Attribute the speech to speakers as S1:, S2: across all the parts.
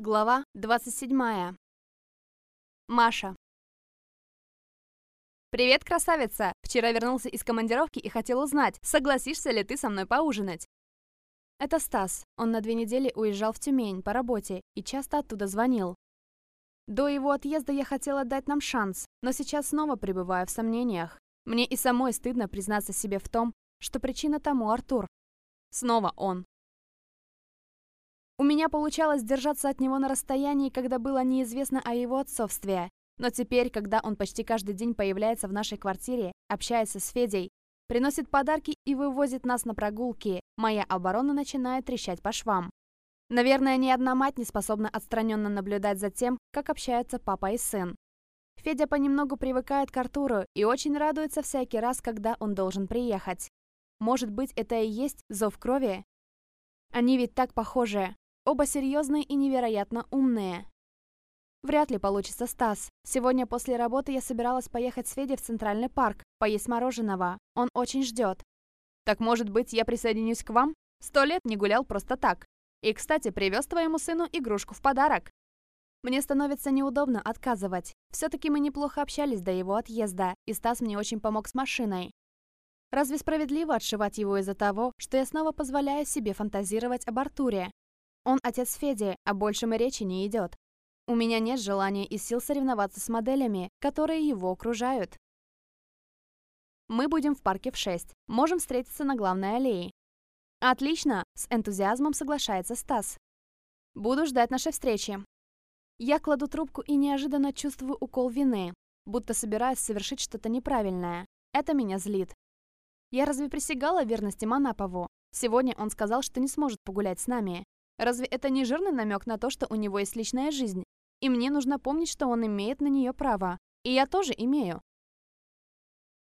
S1: Глава 27. Маша. «Привет, красавица! Вчера вернулся из командировки и хотел узнать, согласишься ли ты со мной поужинать?» Это Стас. Он на две недели уезжал в Тюмень по работе и часто оттуда звонил. До его отъезда я хотела дать нам шанс, но сейчас снова пребываю в сомнениях. Мне и самой стыдно признаться себе в том, что причина тому Артур. Снова он. У меня получалось держаться от него на расстоянии, когда было неизвестно о его отцовстве. Но теперь, когда он почти каждый день появляется в нашей квартире, общается с Федей, приносит подарки и вывозит нас на прогулки, моя оборона начинает трещать по швам. Наверное, ни одна мать не способна отстраненно наблюдать за тем, как общаются папа и сын. Федя понемногу привыкает к Артуру и очень радуется всякий раз, когда он должен приехать. Может быть, это и есть зов крови? Они ведь так похожи. Оба серьезные и невероятно умные. Вряд ли получится Стас. Сегодня после работы я собиралась поехать с Федей в Центральный парк, поесть мороженого. Он очень ждет. Так может быть, я присоединюсь к вам? Сто лет не гулял просто так. И, кстати, привез твоему сыну игрушку в подарок. Мне становится неудобно отказывать. Все-таки мы неплохо общались до его отъезда, и Стас мне очень помог с машиной. Разве справедливо отшивать его из-за того, что я снова позволяю себе фантазировать об Артуре? Он отец Феди, а большем и речи не идет. У меня нет желания и сил соревноваться с моделями, которые его окружают. Мы будем в парке в 6. Можем встретиться на главной аллее. Отлично, с энтузиазмом соглашается Стас. Буду ждать нашей встречи. Я кладу трубку и неожиданно чувствую укол вины, будто собираюсь совершить что-то неправильное. Это меня злит. Я разве присягала верности Манапову? Сегодня он сказал, что не сможет погулять с нами. Разве это не жирный намек на то, что у него есть личная жизнь? И мне нужно помнить, что он имеет на нее право. И я тоже имею.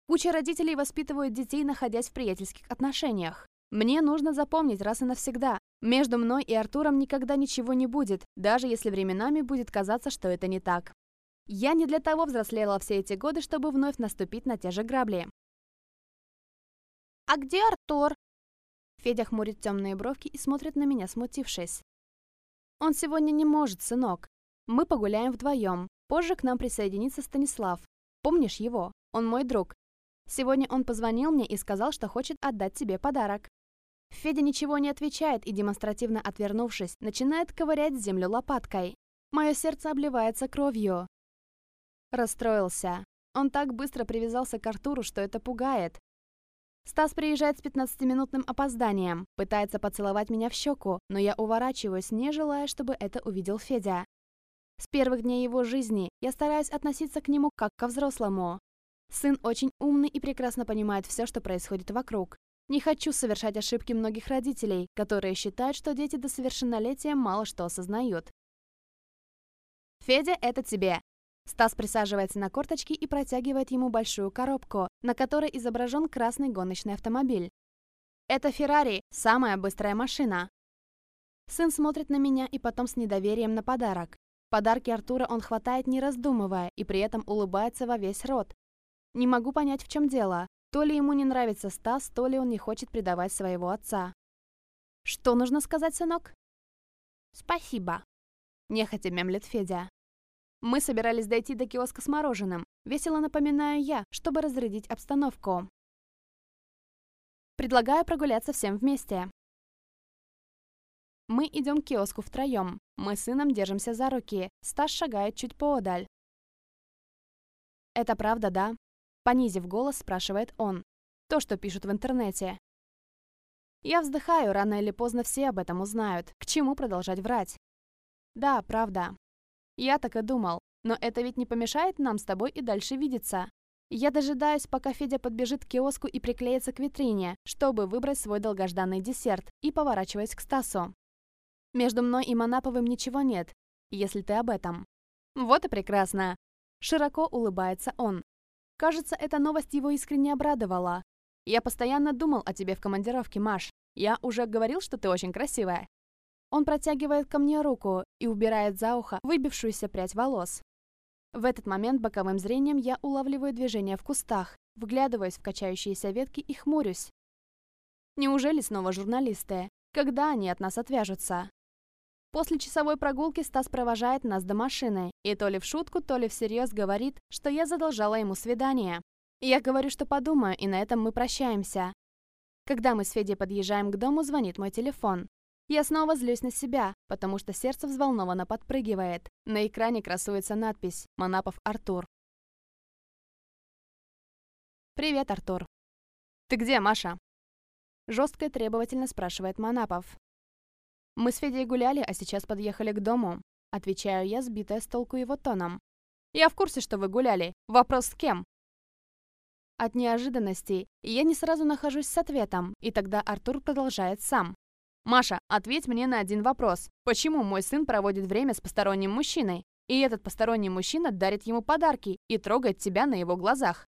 S1: Куча родителей воспитывают детей, находясь в приятельских отношениях. Мне нужно запомнить раз и навсегда. Между мной и Артуром никогда ничего не будет, даже если временами будет казаться, что это не так. Я не для того взрослела все эти годы, чтобы вновь наступить на те же грабли. «А где Артур?» Федя хмурит темные бровки и смотрит на меня, смутившись. «Он сегодня не может, сынок. Мы погуляем вдвоем. Позже к нам присоединится Станислав. Помнишь его? Он мой друг. Сегодня он позвонил мне и сказал, что хочет отдать тебе подарок». Федя ничего не отвечает и, демонстративно отвернувшись, начинает ковырять землю лопаткой. Мое сердце обливается кровью. Расстроился. Он так быстро привязался к Артуру, что это пугает. Стас приезжает с 15-минутным опозданием, пытается поцеловать меня в щеку, но я уворачиваюсь, не желая, чтобы это увидел Федя. С первых дней его жизни я стараюсь относиться к нему как ко взрослому. Сын очень умный и прекрасно понимает все, что происходит вокруг. Не хочу совершать ошибки многих родителей, которые считают, что дети до совершеннолетия мало что осознают. «Федя, это тебе!» Стас присаживается на корточки и протягивает ему большую коробку, на которой изображен красный гоночный автомобиль. «Это Феррари, самая быстрая машина!» Сын смотрит на меня и потом с недоверием на подарок. Подарки Артура он хватает не раздумывая и при этом улыбается во весь рот. Не могу понять, в чем дело. То ли ему не нравится Стас, то ли он не хочет предавать своего отца. «Что нужно сказать, сынок?» «Спасибо», – нехотя мемлет Федя. Мы собирались дойти до киоска с мороженым. Весело напоминаю я, чтобы разрядить обстановку. Предлагаю прогуляться всем вместе. Мы идем к киоску втроем. Мы с сыном держимся за руки. Стас шагает чуть поодаль. «Это правда, да?» Понизив голос, спрашивает он. То, что пишут в интернете. Я вздыхаю, рано или поздно все об этом узнают. К чему продолжать врать? Да, правда. Я так и думал. Но это ведь не помешает нам с тобой и дальше видеться. Я дожидаюсь, пока Федя подбежит к киоску и приклеится к витрине, чтобы выбрать свой долгожданный десерт, и поворачиваясь к Стасу. Между мной и Манаповым ничего нет, если ты об этом. Вот и прекрасно. Широко улыбается он. Кажется, эта новость его искренне обрадовала. Я постоянно думал о тебе в командировке, Маш. Я уже говорил, что ты очень красивая. Он протягивает ко мне руку и убирает за ухо выбившуюся прядь волос. В этот момент боковым зрением я улавливаю движение в кустах, вглядываясь в качающиеся ветки и хмурюсь. Неужели снова журналисты? Когда они от нас отвяжутся? После часовой прогулки Стас провожает нас до машины, и то ли в шутку, то ли всерьез говорит, что я задолжала ему свидание. Я говорю, что подумаю, и на этом мы прощаемся. Когда мы с Федей подъезжаем к дому, звонит мой телефон. Я снова злюсь на себя, потому что сердце взволнованно подпрыгивает. На экране красуется надпись «Манапов Артур». «Привет, Артур». «Ты где, Маша?» Жестко и требовательно спрашивает Манапов. «Мы с Федей гуляли, а сейчас подъехали к дому», отвечаю я, сбитая с толку его тоном. «Я в курсе, что вы гуляли. Вопрос с кем?» От неожиданности я не сразу нахожусь с ответом, и тогда Артур продолжает сам. «Маша, ответь мне на один вопрос. Почему мой сын проводит время с посторонним мужчиной? И этот посторонний мужчина дарит ему подарки и трогает тебя на его глазах.